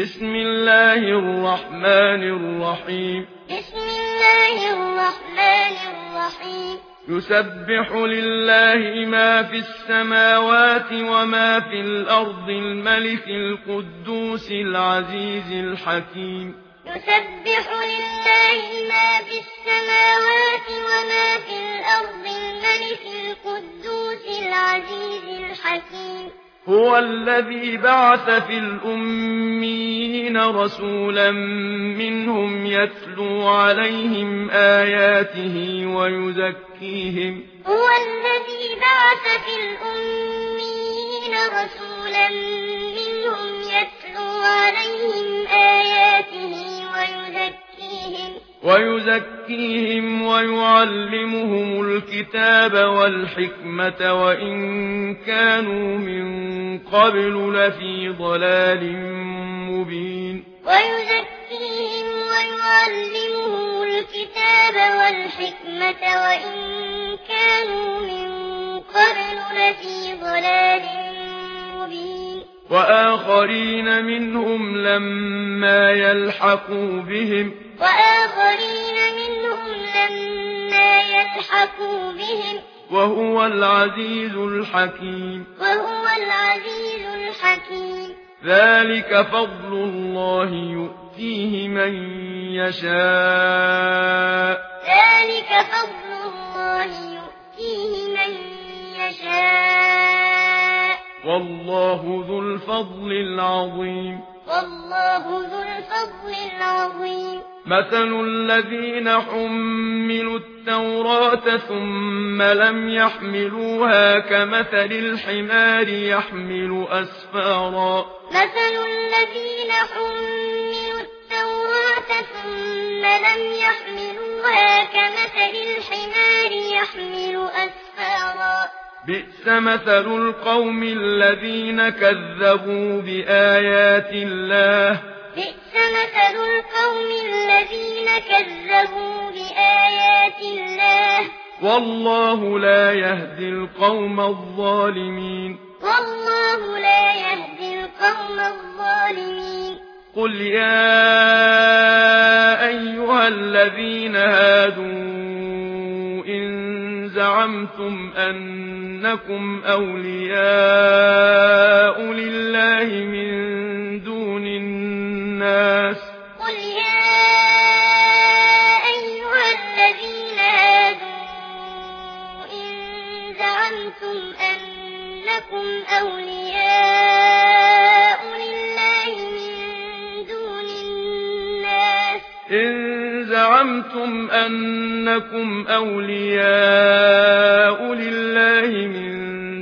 بسم الله الرحمن الرحيم بسم الله الرحمن الرحيم يسبح لله ما في السماوات وما في الأرض الملك القدوس العزيز الحكيم يسبح لله ما في السماوات وما في الأرض الملك القدوس العزيز الحكيم هو الذي بعث في الأمين رسولا منهم يتلو عليهم آياته ويزكيهم. هو الذي بعث في الأمين رسولا ويزكيهم ويعلمهم الكتاب والحكمة وإن كانوا من قبل لفي ضلال مبين ويزكيهم ويعلمهم الكتاب والحكمة وإن كانوا من قبل لفي ضلال مبين وآخرين منهم لما يلحقوا بهم. وآخرين منهم لما يلحقوا بهم. وهو العزيز الحكيم وهو العزيز الحكيم ذلك فضل الله يؤتيه من يشاء ذلك فضل والله ذو الفضل العظيم. والله ذو الفضل العظيم. مثل الذين حملوا التوراة ثم لم يحملوها كمثل الحمار يحمل أسفارا. مثل الذين حملوا التوراة ثم لم يحملوها كمثل الحمار يحمل أسفارا. بئس مثل القوم الذين كذبوا بآيات الله. بئس مثل القوم الذين كذبوا بآيات الله. والله لا يهدي القوم الظالمين. والله لا يهدي القوم الظالمين. قل يا أيها الذين هادوا إن زعمتم أن إنكم أولياء لله من دون الناس قل يا أيها الذين هادوا إن زعمتم أنكم أولياء لله من دون الناس إن زعمتم أنكم أولياء لله من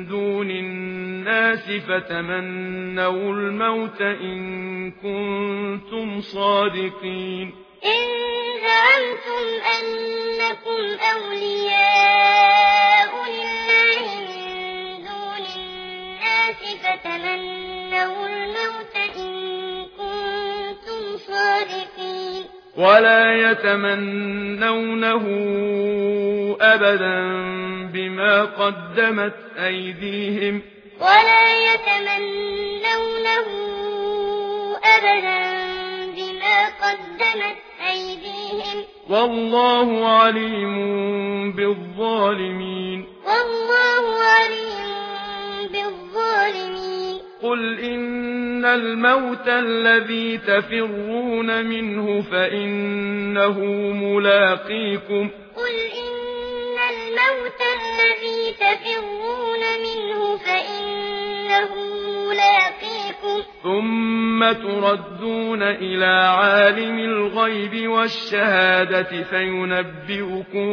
دون الناس فتمنوا الموت إن كنتم صادقين. إن زعمتم أنكم أولياء لله من دون الناس فتمنوا الموت إن كنتم صادقين. ولا يتمنونه ابدا بما قدمت ايديهم ولا يتمنونه ابدا بما قدمت ايديهم والله عليم بالظالمين والله عليم بالظالمين قل ان الموت الذي تفرون منه فانه ملاقيكم قل ان الموت الذي تفرون منه فانه ملاقيكم ثم تردون إلى عالم الغيب والشهاده فينبئكم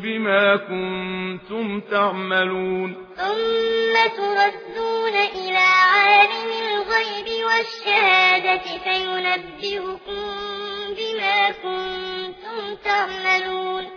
بما كنتم تعملون ثم تردون إلى الشهادة فينبئكم بما كنتم تعملون.